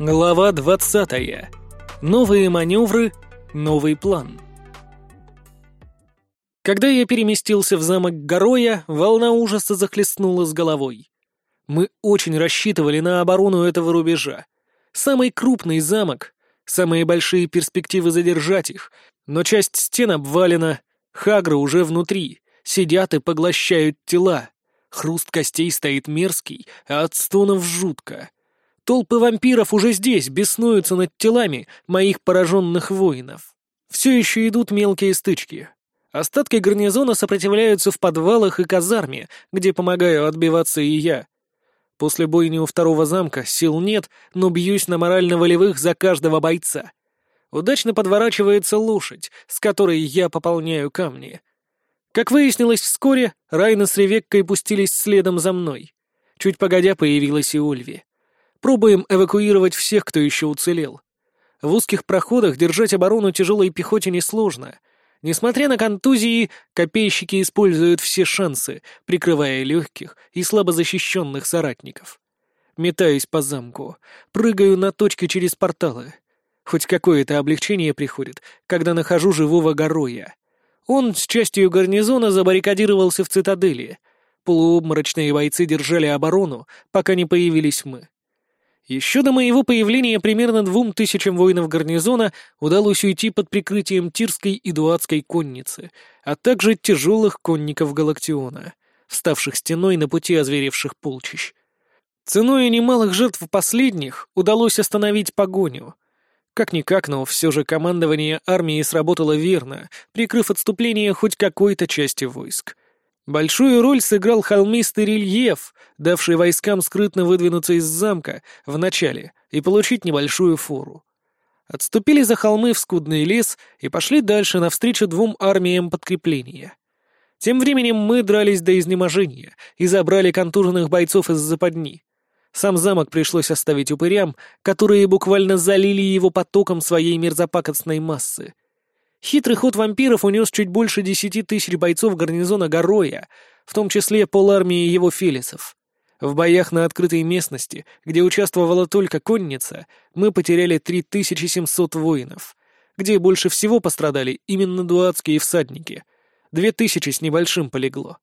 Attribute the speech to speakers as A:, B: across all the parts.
A: Глава 20. Новые маневры, новый план. Когда я переместился в замок Гороя, волна ужаса захлестнула с головой. Мы очень рассчитывали на оборону этого рубежа. Самый крупный замок, самые большие перспективы задержать их, но часть стен обвалена, хагры уже внутри, сидят и поглощают тела. Хруст костей стоит мерзкий, а от стонов жутко. Толпы вампиров уже здесь беснуются над телами моих пораженных воинов. Все еще идут мелкие стычки. Остатки гарнизона сопротивляются в подвалах и казарме, где помогаю отбиваться и я. После бойни у второго замка сил нет, но бьюсь на морально-волевых за каждого бойца. Удачно подворачивается лошадь, с которой я пополняю камни. Как выяснилось вскоре, Райна с Ревеккой пустились следом за мной. Чуть погодя появилась и Ольви. Пробуем эвакуировать всех, кто еще уцелел. В узких проходах держать оборону тяжелой пехоте несложно. Несмотря на контузии, копейщики используют все шансы, прикрывая легких и слабо защищенных соратников. Метаюсь по замку, прыгаю на точки через порталы. Хоть какое-то облегчение приходит, когда нахожу живого гороя. Он с частью гарнизона забаррикадировался в цитадели. Полуобморочные бойцы держали оборону, пока не появились мы. Еще до моего появления примерно двум тысячам воинов гарнизона удалось уйти под прикрытием Тирской и Дуатской конницы, а также тяжелых конников Галактиона, вставших стеной на пути озверевших полчищ. Ценой немалых жертв последних удалось остановить погоню. Как-никак, но все же командование армии сработало верно, прикрыв отступление хоть какой-то части войск — Большую роль сыграл холмистый рельеф, давший войскам скрытно выдвинуться из замка в начале и получить небольшую фору. Отступили за холмы в скудный лес и пошли дальше навстречу двум армиям подкрепления. Тем временем мы дрались до изнеможения и забрали контуженных бойцов из западни. Сам замок пришлось оставить упырям, которые буквально залили его потоком своей мерзопакостной массы — Хитрый ход вампиров унес чуть больше десяти тысяч бойцов гарнизона Гороя, в том числе полармии его филисов. В боях на открытой местности, где участвовала только конница, мы потеряли 3700 воинов, где больше всего пострадали именно дуатские всадники. Две тысячи с небольшим полегло.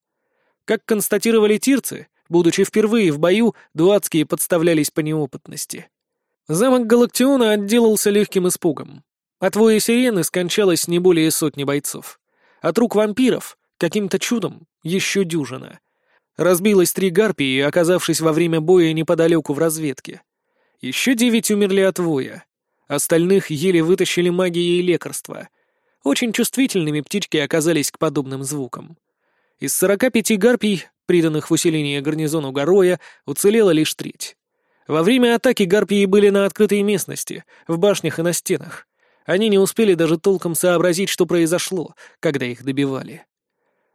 A: Как констатировали тирцы, будучи впервые в бою, дуатские подставлялись по неопытности. Замок Галактиона отделался легким испугом. От воя сирены скончалось не более сотни бойцов. От рук вампиров, каким-то чудом, еще дюжина. Разбилось три гарпии, оказавшись во время боя неподалеку в разведке. Еще девять умерли от воя. Остальных еле вытащили магией и лекарства. Очень чувствительными птички оказались к подобным звукам. Из сорока пяти гарпий, приданных в усиление гарнизону Гороя, уцелела лишь треть. Во время атаки гарпии были на открытой местности, в башнях и на стенах. Они не успели даже толком сообразить, что произошло, когда их добивали.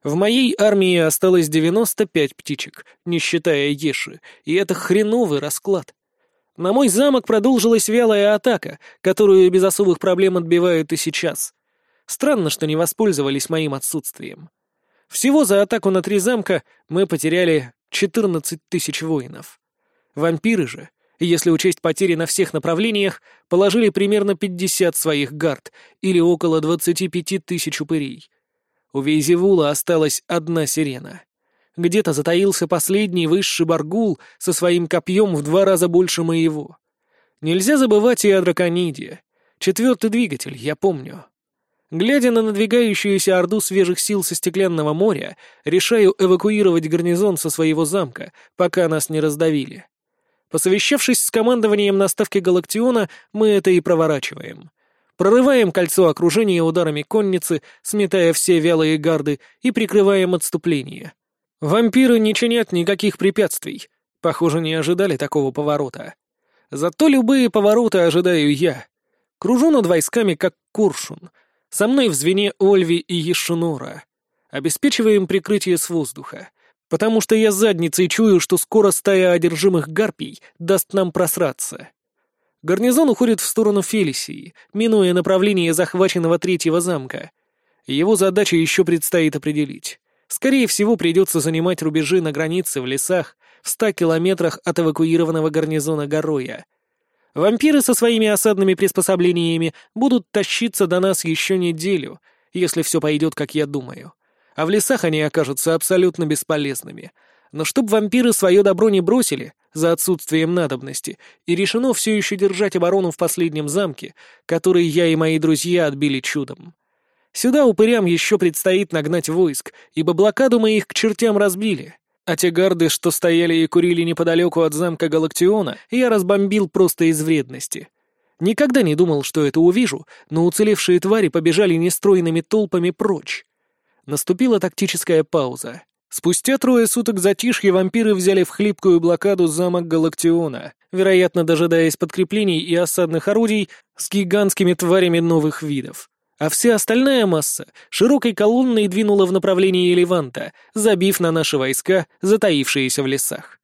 A: В моей армии осталось 95 птичек, не считая Еши, и это хреновый расклад. На мой замок продолжилась вялая атака, которую без особых проблем отбивают и сейчас. Странно, что не воспользовались моим отсутствием. Всего за атаку на три замка мы потеряли 14 тысяч воинов. Вампиры же если учесть потери на всех направлениях, положили примерно 50 своих гард, или около 25 тысяч упырей. У Вейзевула осталась одна сирена. Где-то затаился последний высший баргул со своим копьем в два раза больше моего. Нельзя забывать и о дракониде. Четвертый двигатель, я помню. Глядя на надвигающуюся орду свежих сил со стеклянного моря, решаю эвакуировать гарнизон со своего замка, пока нас не раздавили. Посовещавшись с командованием на ставке Галактиона, мы это и проворачиваем. Прорываем кольцо окружения ударами конницы, сметая все вялые гарды и прикрываем отступление. Вампиры не чинят никаких препятствий. Похоже, не ожидали такого поворота. Зато любые повороты ожидаю я. Кружу над войсками, как куршун. Со мной в звене Ольви и Ешинора. Обеспечиваем прикрытие с воздуха потому что я задницей чую, что скоро стая одержимых гарпий даст нам просраться. Гарнизон уходит в сторону Фелисии, минуя направление захваченного третьего замка. Его задача еще предстоит определить. Скорее всего, придется занимать рубежи на границе в лесах в ста километрах от эвакуированного гарнизона Гороя. Вампиры со своими осадными приспособлениями будут тащиться до нас еще неделю, если все пойдет, как я думаю. А в лесах они окажутся абсолютно бесполезными. Но чтоб вампиры свое добро не бросили, за отсутствием надобности, и решено все еще держать оборону в последнем замке, который я и мои друзья отбили чудом. Сюда упырям еще предстоит нагнать войск, ибо блокаду мы их к чертям разбили. А те гарды, что стояли и курили неподалеку от замка Галактиона, я разбомбил просто из вредности. Никогда не думал, что это увижу, но уцелевшие твари побежали нестройными толпами прочь. Наступила тактическая пауза. Спустя трое суток затишья вампиры взяли в хлипкую блокаду замок Галактиона, вероятно, дожидаясь подкреплений и осадных орудий с гигантскими тварями новых видов а вся остальная масса широкой колонной двинула в направлении Леванта, забив на наши войска, затаившиеся в лесах.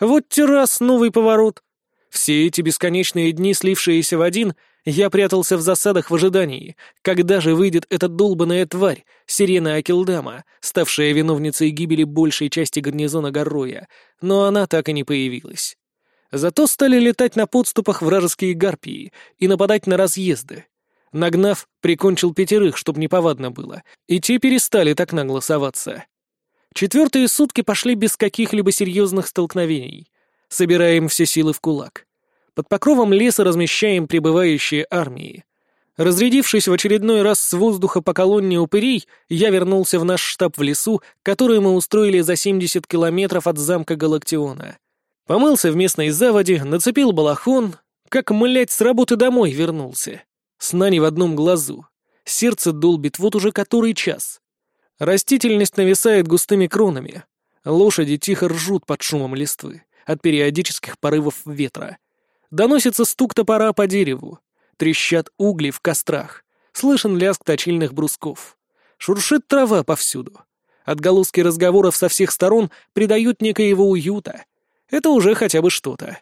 A: Вот террас, новый поворот. Все эти бесконечные дни, слившиеся в один, я прятался в засадах в ожидании, когда же выйдет эта долбаная тварь, сирена Акилдама, ставшая виновницей гибели большей части гарнизона Гарроя, но она так и не появилась. Зато стали летать на подступах вражеские гарпии и нападать на разъезды. Нагнав, прикончил пятерых, чтоб неповадно было, и те перестали так нагло соваться. Четвертые сутки пошли без каких-либо серьезных столкновений. Собираем все силы в кулак. Под покровом леса размещаем прибывающие армии. Разрядившись в очередной раз с воздуха по колонне упырей, я вернулся в наш штаб в лесу, который мы устроили за 70 километров от замка Галактиона. Помылся в местной заводе, нацепил балахон, как, млять, с работы домой вернулся. Сна не в одном глазу. Сердце долбит вот уже который час. Растительность нависает густыми кронами. Лошади тихо ржут под шумом листвы от периодических порывов ветра. Доносится стук топора по дереву. Трещат угли в кострах. Слышен лязг точильных брусков. Шуршит трава повсюду. Отголоски разговоров со всех сторон придают некоего уюта. Это уже хотя бы что-то.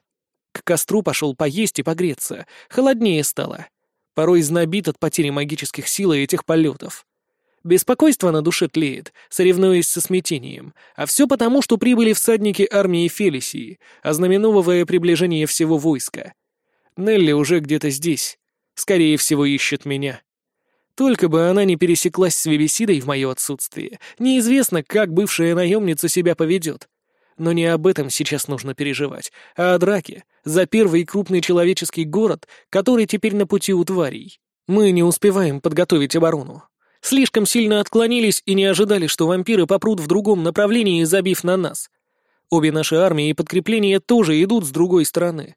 A: К костру пошел поесть и погреться. Холоднее стало порой знобит от потери магических сил и этих полетов. Беспокойство на душе тлеет, соревнуясь со смятением, а все потому, что прибыли всадники армии Фелисии, ознаменовывая приближение всего войска. Нелли уже где-то здесь, скорее всего, ищет меня. Только бы она не пересеклась с Вивисидой в мое отсутствие, неизвестно, как бывшая наемница себя поведет. Но не об этом сейчас нужно переживать, а о драке за первый крупный человеческий город, который теперь на пути у тварей. Мы не успеваем подготовить оборону. Слишком сильно отклонились и не ожидали, что вампиры попрут в другом направлении, забив на нас. Обе наши армии и подкрепления тоже идут с другой стороны.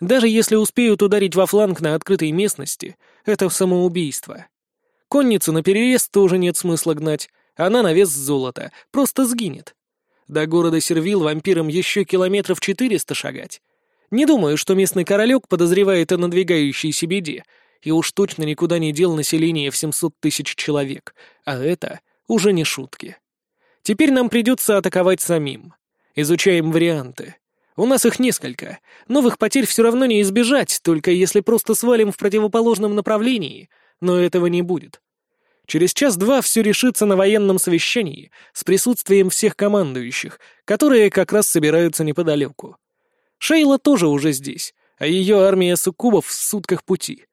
A: Даже если успеют ударить во фланг на открытой местности, это самоубийство. Конницу на перерез тоже нет смысла гнать, она на вес золота, просто сгинет. До города Сервил вампирам еще километров четыреста шагать. Не думаю, что местный королек подозревает о надвигающейся беде, и уж точно никуда не дел население в 700 тысяч человек, а это уже не шутки. Теперь нам придется атаковать самим. Изучаем варианты. У нас их несколько. Новых потерь все равно не избежать, только если просто свалим в противоположном направлении, но этого не будет. Через час-два все решится на военном совещании с присутствием всех командующих, которые как раз собираются неподалеку. Шейла тоже уже здесь, а ее армия суккубов в сутках пути.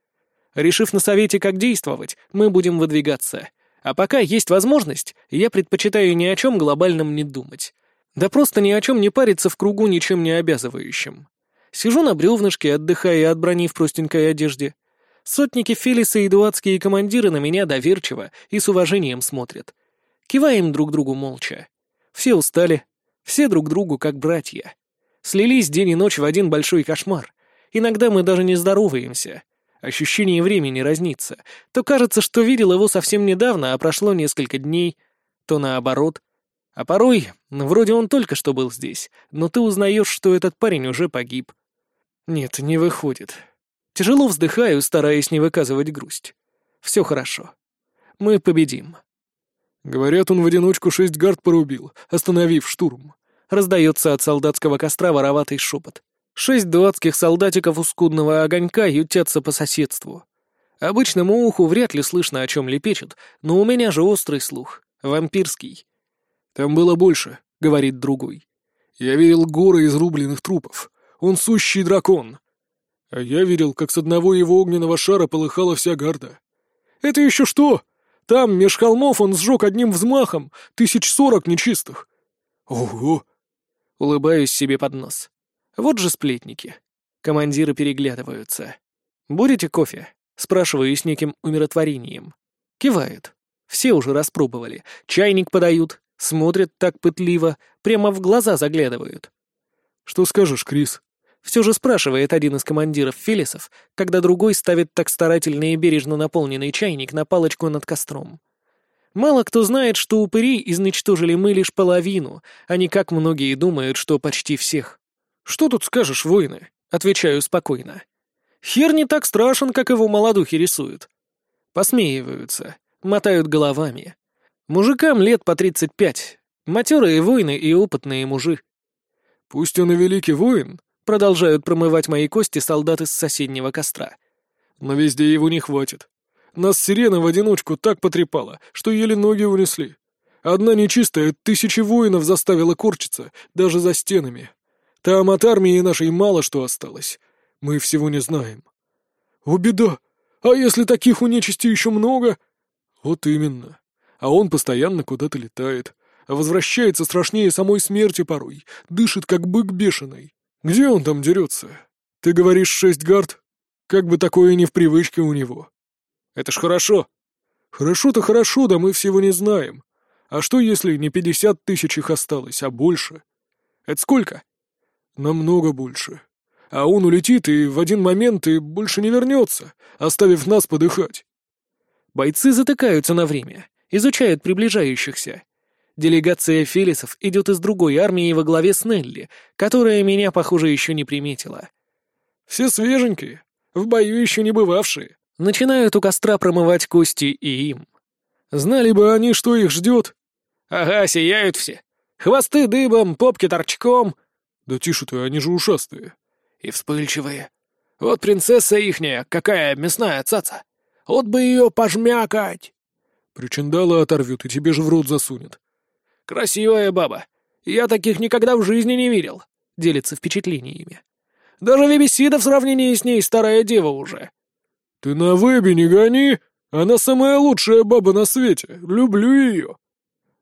A: Решив на совете, как действовать, мы будем выдвигаться. А пока есть возможность, я предпочитаю ни о чем глобальном не думать. Да просто ни о чем не париться в кругу ничем не обязывающим. Сижу на бревнышке, отдыхая от брони в простенькой одежде. Сотники Фелиса и дуатские командиры на меня доверчиво и с уважением смотрят. Киваем друг другу молча. Все устали, все друг другу как братья. Слились день и ночь в один большой кошмар. Иногда мы даже не здороваемся. Ощущение времени разнится. То кажется, что видел его совсем недавно, а прошло несколько дней, то наоборот. А порой, вроде он только что был здесь, но ты узнаешь, что этот парень уже погиб. Нет, не выходит. Тяжело вздыхаю, стараясь не выказывать грусть. Все хорошо. Мы победим.
B: Говорят, он в одиночку шесть гард порубил, остановив штурм.
A: Раздается от солдатского костра вороватый шепот. Шесть дуатских солдатиков у скудного огонька ютятся по соседству. Обычному уху вряд ли слышно, о чем лепечут, но у меня же острый слух, вампирский.
B: «Там было больше», — говорит другой. «Я видел горы изрубленных трупов. Он сущий дракон. А я видел, как с одного его огненного шара полыхала вся гарда.
A: Это еще что? Там, меж холмов, он сжег одним взмахом тысяч сорок нечистых.
B: Ого!
A: Улыбаюсь себе под нос. Вот же сплетники. Командиры переглядываются. «Будете кофе?» — спрашиваю с неким умиротворением. Кивают. Все уже распробовали. Чайник подают, смотрят так пытливо, прямо в глаза заглядывают.
B: «Что скажешь, Крис?»
A: Все же спрашивает один из командиров Фелисов, когда другой ставит так старательно и бережно наполненный чайник на палочку над костром. Мало кто знает, что упырей изничтожили мы лишь половину, а не как многие думают, что почти всех. «Что тут скажешь, воины?» — отвечаю спокойно. «Хер не так страшен, как его молодухи рисуют». Посмеиваются, мотают головами. Мужикам лет по тридцать пять, матерые воины и опытные мужи.
B: «Пусть он и великий воин», —
A: продолжают промывать мои кости солдаты с соседнего костра.
B: «Но везде его не хватит. Нас сирена в одиночку так потрепала, что еле ноги унесли. Одна нечистая тысячи воинов заставила корчиться, даже за стенами. Там от армии нашей мало что осталось. Мы всего не знаем». «О, беда! А если таких у нечисти еще много?» «Вот именно. А он постоянно куда-то летает возвращается страшнее самой смерти порой, дышит как бык бешеный. Где он там дерется? Ты говоришь шесть гард? Как бы такое не в привычке у него.
A: Это ж хорошо.
B: Хорошо-то хорошо, да мы всего не знаем. А что, если не пятьдесят тысяч их осталось, а больше?
A: Это сколько?
B: Намного больше. А он улетит и в один момент и больше не вернется, оставив нас подыхать.
A: Бойцы затыкаются на время, изучают приближающихся. Делегация Фелисов идет из другой армии во главе с Нелли, которая меня, похоже, еще не приметила.
B: Все свеженькие, в бою еще не бывавшие.
A: Начинают у костра промывать кости и им.
B: Знали бы они, что их ждет.
A: Ага, сияют все. Хвосты дыбом, попки торчком.
B: Да тише ты, они же ушастые.
A: И вспыльчивые. Вот принцесса ихняя, какая мясная цаца. Вот бы ее пожмякать.
B: Причиндалы оторвют и тебе же в рот засунет.
A: «Красивая баба. Я таких никогда в жизни не видел», — делится впечатлениями. «Даже Вебесида в сравнении с ней старая дева уже».
B: «Ты на вебе не гони! Она самая лучшая баба на свете. Люблю ее».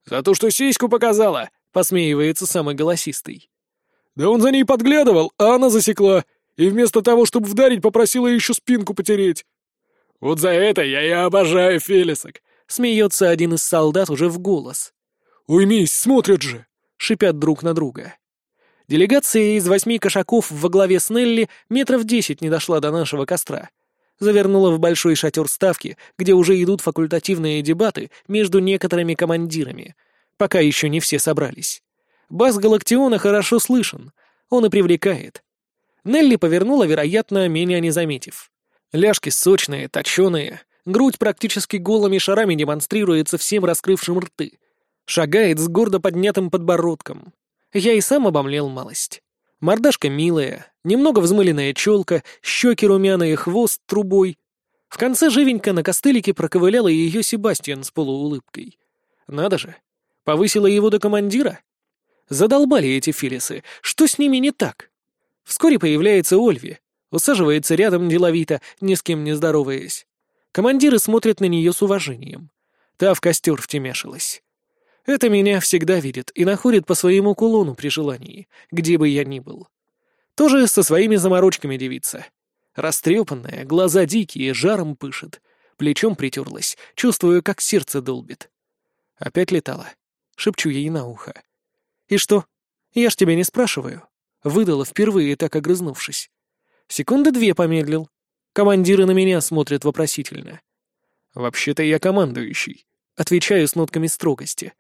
A: «За то, что сиську показала», — посмеивается самый голосистый.
B: «Да он за ней подглядывал, а она засекла, и вместо того, чтобы вдарить, попросила еще спинку потереть».
A: «Вот за это я и обожаю Фелисок», — смеется один из солдат уже в голос.
B: «Уймись, смотрят же!» — шипят друг на друга.
A: Делегация из восьми кошаков во главе с Нелли метров десять не дошла до нашего костра. Завернула в большой шатер ставки, где уже идут факультативные дебаты между некоторыми командирами, пока еще не все собрались. Бас Галактиона хорошо слышен, он и привлекает. Нелли повернула, вероятно, меня не заметив. Ляжки сочные, точеные, грудь практически голыми шарами демонстрируется всем раскрывшим рты — Шагает с гордо поднятым подбородком. Я и сам обомлел малость. Мордашка милая, немного взмыленная челка, щеки румяные, хвост трубой. В конце живенько на костылике проковыляла ее Себастьян с полуулыбкой. Надо же, повысила его до командира? Задолбали эти филисы, что с ними не так? Вскоре появляется Ольви, усаживается рядом деловито, ни с кем не здороваясь. Командиры смотрят на нее с уважением. Та в костер втемешилась. Это меня всегда видит и находит по своему кулону при желании, где бы я ни был. Тоже со своими заморочками девица. Растрепанная, глаза дикие, жаром пышет. Плечом притерлась, чувствую, как сердце долбит. Опять летала. Шепчу ей на ухо. «И что? Я ж тебя не спрашиваю». Выдала впервые, так огрызнувшись. Секунды две помедлил. Командиры на меня смотрят вопросительно. «Вообще-то я командующий», — отвечаю с нотками строгости.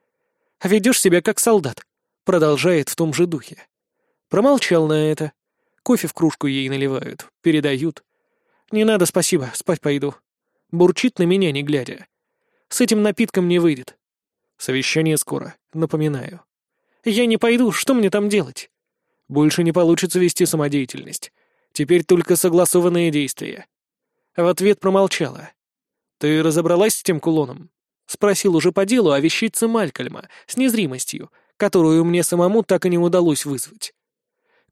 A: А ведешь себя как солдат», — продолжает в том же духе. Промолчал на это. Кофе в кружку ей наливают, передают. «Не надо, спасибо, спать пойду». Бурчит на меня, не глядя. С этим напитком не выйдет. Совещание скоро, напоминаю. Я не пойду, что мне там делать? Больше не получится вести самодеятельность. Теперь только согласованные действия. В ответ промолчала. Ты разобралась с тем кулоном? Спросил уже по делу о вещице Малькольма с незримостью, которую мне самому так и не удалось вызвать.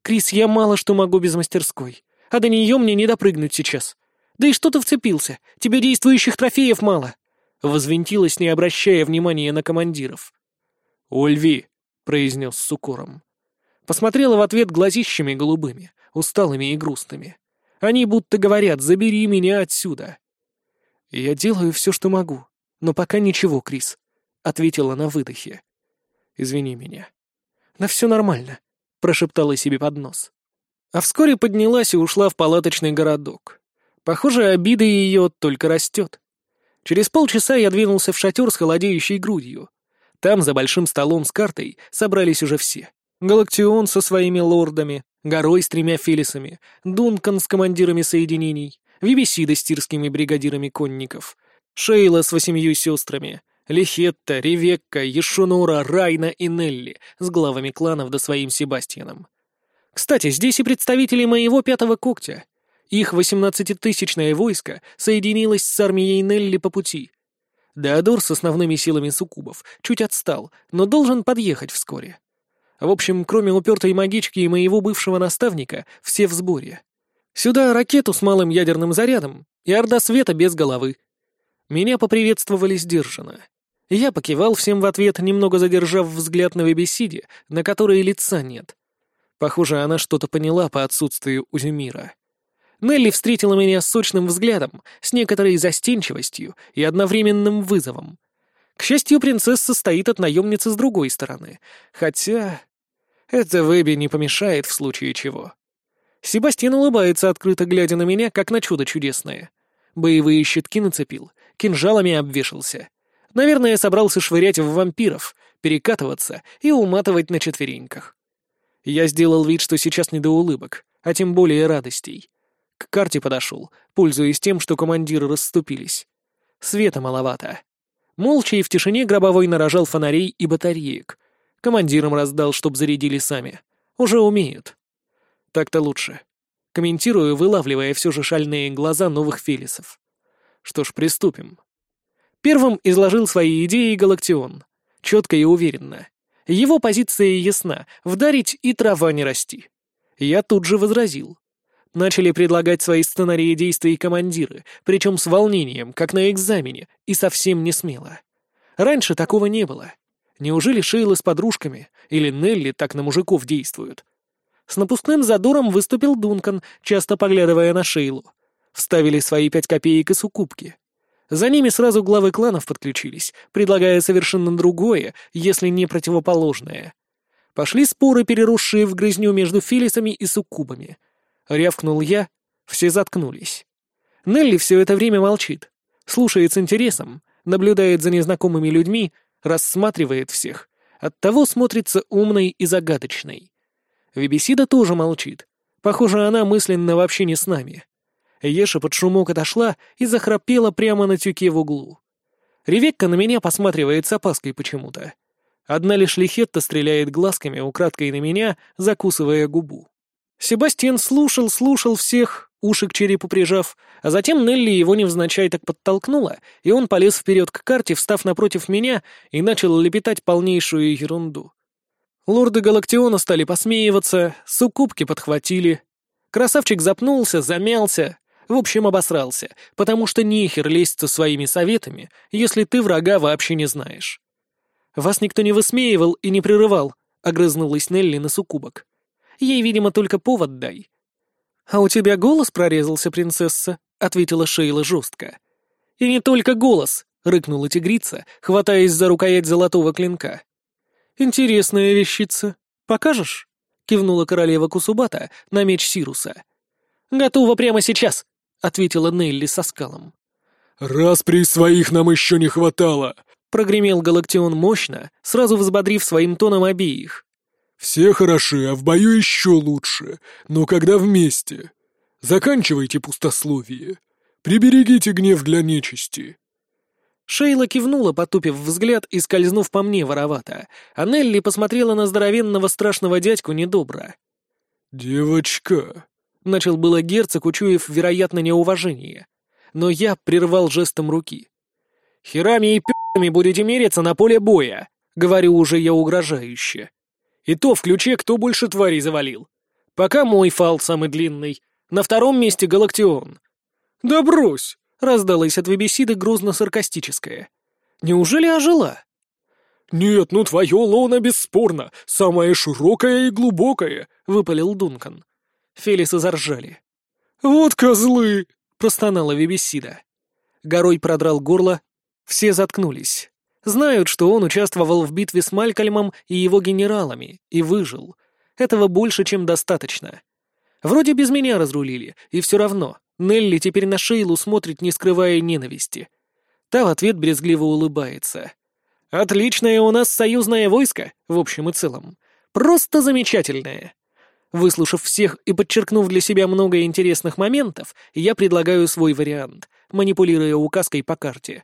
A: «Крис, я мало что могу без мастерской. а до нее мне не допрыгнуть сейчас. Да и что ты вцепился? Тебе действующих трофеев мало!» Возвентилась, не обращая внимания на командиров.
B: «Ульви!» — произнес с укором.
A: Посмотрела в ответ глазищами голубыми, усталыми и грустными. Они будто говорят «забери меня отсюда». «Я делаю все, что могу, но пока ничего, Крис», — ответила на выдохе. «Извини меня». «Да все нормально», — прошептала себе под нос. А вскоре поднялась и ушла в палаточный городок. Похоже, обида ее только растет. Через полчаса я двинулся в шатер с холодеющей грудью. Там, за большим столом с картой, собрались уже все. Галактион со своими лордами, Горой с тремя Фелисами, Дункан с командирами соединений, Вивисида с тирскими бригадирами конников, Шейла с восемью сестрами, Лихетта, Ревекка, Ешонора, Райна и Нелли с главами кланов да своим Себастьяном. Кстати, здесь и представители моего пятого когтя. Их восемнадцатитысячное войско соединилось с армией Нелли по пути. Деодор с основными силами суккубов чуть отстал, но должен подъехать вскоре. В общем, кроме упертой магички и моего бывшего наставника, все в сборе. Сюда ракету с малым ядерным зарядом и орда света без головы. Меня поприветствовали сдержанно. Я покивал всем в ответ, немного задержав взгляд на Вебесиде, на которой лица нет. Похоже, она что-то поняла по отсутствию Узимира. Нелли встретила меня сочным взглядом, с некоторой застенчивостью и одновременным вызовом. К счастью, принцесса стоит от наемницы с другой стороны, хотя... Это Вэби не помешает в случае чего. Себастьян улыбается, открыто глядя на меня, как на чудо чудесное. Боевые щитки нацепил, кинжалами обвешался. Наверное, собрался швырять в вампиров, перекатываться и уматывать на четвереньках. Я сделал вид, что сейчас не до улыбок, а тем более радостей. К карте подошел, пользуясь тем, что командиры расступились. Света маловато. Молча и в тишине гробовой нарожал фонарей и батареек. Командирам раздал, чтоб зарядили сами. Уже умеют. Так-то лучше. Комментирую, вылавливая все же шальные глаза новых фелисов. Что ж, приступим. Первым изложил свои идеи Галактион. Четко и уверенно. Его позиция ясна — вдарить и трава не расти. Я тут же возразил. Начали предлагать свои сценарии действий командиры, причем с волнением, как на экзамене, и совсем не смело. Раньше такого не было. Неужели Шейла с подружками или Нелли так на мужиков действуют? С напускным задором выступил Дункан, часто поглядывая на Шейлу. Вставили свои пять копеек и сукупки. За ними сразу главы кланов подключились, предлагая совершенно другое, если не противоположное. Пошли споры, переросшие в грызню между филисами и суккубами. Рявкнул я, все заткнулись. Нелли все это время молчит, слушает с интересом, наблюдает за незнакомыми людьми, рассматривает всех, оттого смотрится умной и загадочной. Вибисида тоже молчит. Похоже, она мысленно вообще не с нами. Еша под шумок отошла и захрапела прямо на тюке в углу. Ревекка на меня посматривает с опаской почему-то. Одна лишь Лихетта стреляет глазками, украдкой на меня, закусывая губу. Себастьян слушал, слушал всех, уши к черепу прижав, а затем Нелли его невзначай так подтолкнула, и он полез вперед к карте, встав напротив меня, и начал лепетать полнейшую ерунду. Лорды Галактиона стали посмеиваться, суккубки подхватили. Красавчик запнулся, замялся, в общем, обосрался, потому что нехер лезть со своими советами, если ты врага вообще не знаешь. «Вас никто не высмеивал и не прерывал», — огрызнулась Нелли на суккубок. «Ей, видимо, только повод дай». «А у тебя голос прорезался, принцесса», — ответила Шейла жестко. «И не только голос», — рыкнула тигрица, хватаясь за рукоять золотого клинка. «Интересная вещица. Покажешь?» — кивнула королева Кусубата на меч Сируса. «Готова прямо сейчас», — ответила Нелли со скалом.
B: «Распри своих нам еще не хватало!»
A: — прогремел Галактион мощно, сразу взбодрив своим тоном обеих.
B: «Все хороши, а в бою еще лучше, но когда вместе. Заканчивайте пустословие. Приберегите гнев для нечисти».
A: Шейла кивнула, потупив взгляд и скользнув по мне воровато, а Нелли посмотрела на здоровенного страшного дядьку недобро.
B: «Девочка», —
A: начал было герцог, учуяв, вероятно, неуважение. Но я прервал жестом руки. «Херами и пи***ми будете мериться на поле боя», — говорю уже я угрожающе. «И то в ключе, кто больше тварей завалил. Пока мой фал самый длинный. На втором месте Галактион».
B: «Да брось!»
A: — раздалась от Вебесиды грозно-саркастическая. «Неужели ожила?»
B: «Нет, ну твое лоно бесспорно, самое широкое и глубокое», — выпалил Дункан.
A: Фелисы заржали.
B: «Вот козлы!»
A: — простонала Вебесида. Горой продрал горло, все заткнулись. Знают, что он участвовал в битве с Малькольмом и его генералами, и выжил. Этого больше, чем достаточно. Вроде без меня разрулили, и все равно. Нелли теперь на Шейлу смотрит, не скрывая ненависти. Та в ответ брезгливо улыбается. «Отличное у нас союзное войско, в общем и целом. Просто замечательное». Выслушав всех и подчеркнув для себя много интересных моментов, я предлагаю свой вариант, манипулируя указкой по карте.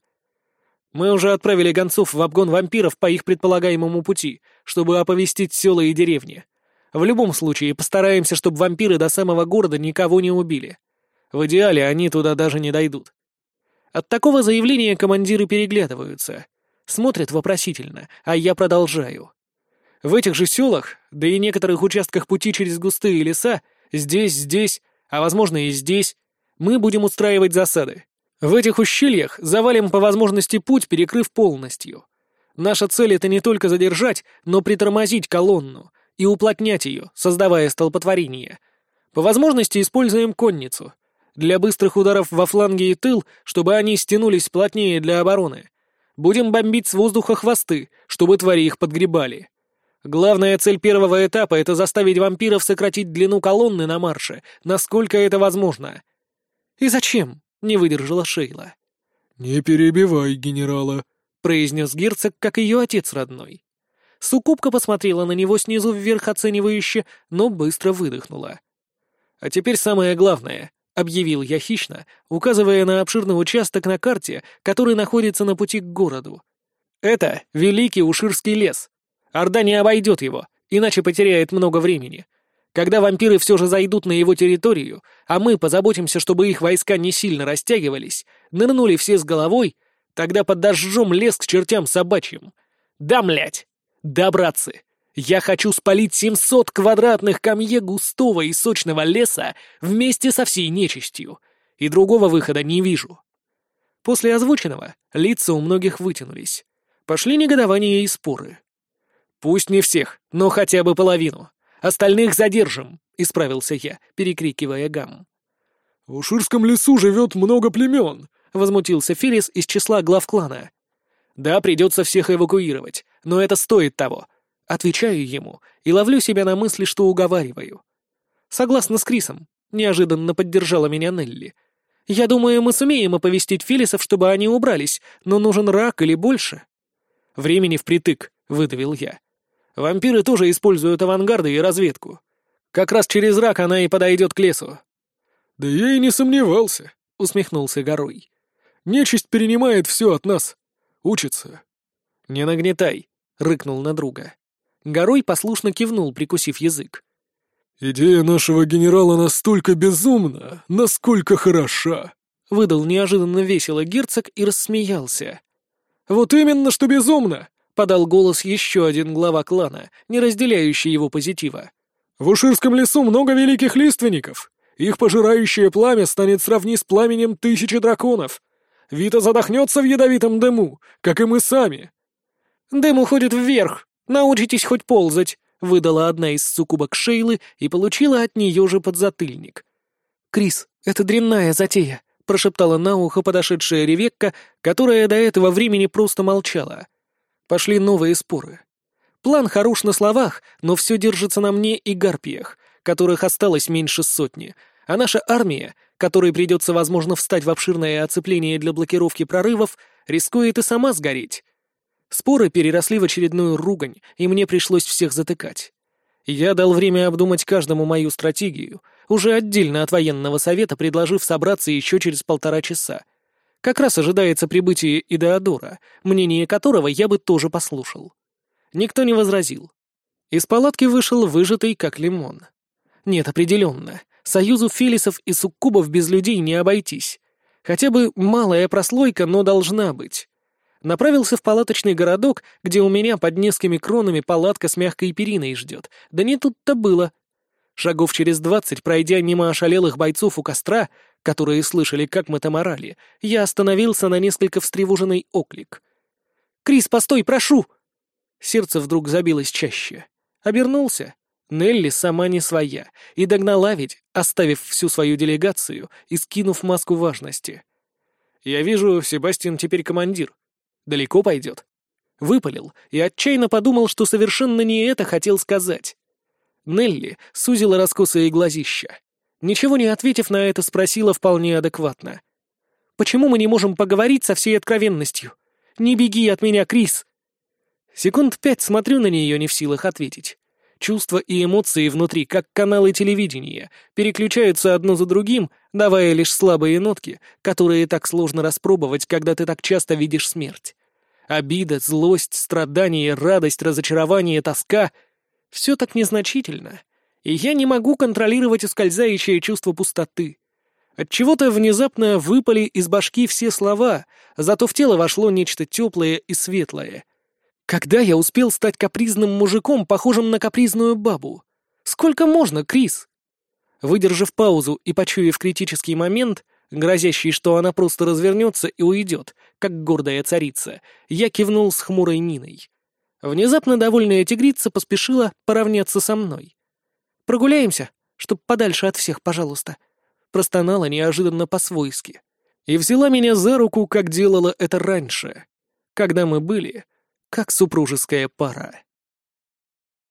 A: Мы уже отправили гонцов в обгон вампиров по их предполагаемому пути, чтобы оповестить села и деревни. В любом случае, постараемся, чтобы вампиры до самого города никого не убили. В идеале они туда даже не дойдут. От такого заявления командиры переглядываются. Смотрят вопросительно, а я продолжаю. В этих же селах, да и некоторых участках пути через густые леса, здесь, здесь, а возможно и здесь, мы будем устраивать засады. В этих ущельях завалим по возможности путь, перекрыв полностью. Наша цель — это не только задержать, но притормозить колонну и уплотнять ее, создавая столпотворение. По возможности используем конницу. Для быстрых ударов во фланге и тыл, чтобы они стянулись плотнее для обороны. Будем бомбить с воздуха хвосты, чтобы твари их подгребали. Главная цель первого этапа — это заставить вампиров сократить длину колонны на марше, насколько это возможно. И зачем? Не выдержала Шейла.
B: «Не перебивай генерала», —
A: произнес герцог, как ее отец родной. Сукубка посмотрела на него снизу вверх оценивающе, но быстро выдохнула. «А теперь самое главное», — объявил я хищно, указывая на обширный участок на карте, который находится на пути к городу. «Это Великий Уширский лес. Орда не обойдет его, иначе потеряет много времени. Когда вампиры все же зайдут на его территорию, а мы позаботимся, чтобы их войска не сильно растягивались, нырнули все с головой, тогда подожжем лес к чертям собачьим. Да, млять! Да, братцы! Я хочу спалить 700 квадратных камье густого и сочного леса вместе со всей нечистью, и другого выхода не вижу. После озвученного лица у многих вытянулись. Пошли негодования и споры. Пусть не всех, но хотя бы половину. Остальных задержим», — исправился я, перекрикивая гам.
B: «В Уширском лесу живет много племен», — возмутился Ферис из числа глав клана.
A: «Да, придется всех эвакуировать, но это стоит того». Отвечаю ему и ловлю себя на мысли, что уговариваю. Согласно с Крисом, неожиданно поддержала меня Нелли. Я думаю, мы сумеем оповестить Филисов, чтобы они убрались, но нужен рак или больше. Времени впритык, выдавил я. Вампиры тоже используют авангарды и разведку. Как раз через рак она и подойдет к лесу».
B: «Да я и не сомневался», — усмехнулся Горой. «Нечисть перенимает все от нас. Учится».
A: «Не нагнетай», — рыкнул на друга. Горой послушно кивнул, прикусив язык.
B: «Идея нашего генерала настолько безумна, насколько хороша», —
A: выдал неожиданно весело герцог и рассмеялся.
B: «Вот именно, что безумно!
A: Подал голос еще один глава клана, не разделяющий его позитива.
B: «В Уширском лесу много великих лиственников. Их пожирающее пламя станет сравни с пламенем тысячи драконов. Вита задохнется в ядовитом дыму, как и мы сами».
A: «Дым уходит вверх. Научитесь хоть ползать», — выдала одна из суккубок Шейлы и получила от нее же подзатыльник. «Крис, это дрянная затея», — прошептала на ухо подошедшая Ревекка, которая до этого времени просто молчала. Пошли новые споры. План хорош на словах, но все держится на мне и гарпиях, которых осталось меньше сотни, а наша армия, которой придется, возможно, встать в обширное оцепление для блокировки прорывов, рискует и сама сгореть. Споры переросли в очередную ругань, и мне пришлось всех затыкать. Я дал время обдумать каждому мою стратегию, уже отдельно от военного совета предложив собраться еще через полтора часа — как раз ожидается прибытие Идеодора, мнение которого я бы тоже послушал. Никто не возразил. Из палатки вышел выжатый, как лимон. Нет, определенно, союзу Фелисов и Суккубов без людей не обойтись. Хотя бы малая прослойка, но должна быть. Направился в палаточный городок, где у меня под несколькими кронами палатка с мягкой периной ждет. Да не тут-то было. Шагов через двадцать, пройдя мимо ошалелых бойцов у костра, которые слышали, как мы там орали, я остановился на несколько встревоженный оклик. «Крис, постой, прошу!» Сердце вдруг забилось чаще. Обернулся. Нелли сама не своя, и догнала ведь, оставив всю свою делегацию и скинув маску важности. «Я вижу, Себастьян теперь командир. Далеко пойдет?» Выпалил и отчаянно подумал, что совершенно не это хотел сказать. Нелли сузила раскосые глазища. Ничего не ответив на это, спросила вполне адекватно. «Почему мы не можем поговорить со всей откровенностью? Не беги от меня, Крис!» Секунд пять смотрю на нее, не в силах ответить. Чувства и эмоции внутри, как каналы телевидения, переключаются одно за другим, давая лишь слабые нотки, которые так сложно распробовать, когда ты так часто видишь смерть. Обида, злость, страдание, радость, разочарование, тоска — все так незначительно, и я не могу контролировать ускользающее чувство пустоты. Отчего-то внезапно выпали из башки все слова, зато в тело вошло нечто теплое и светлое. Когда я успел стать капризным мужиком, похожим на капризную бабу? Сколько можно, Крис? Выдержав паузу и почуяв критический момент, грозящий, что она просто развернется и уйдет, как гордая царица, я кивнул с хмурой миной. Внезапно довольная тигрица поспешила поравняться со мной. «Прогуляемся, чтоб подальше от всех, пожалуйста», — простонала неожиданно по-свойски. И взяла меня за руку, как делала это раньше, когда мы были, как супружеская пара.